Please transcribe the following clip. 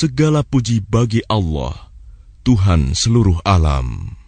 Segala puji bagi Allah, Tuhan seluruh alam.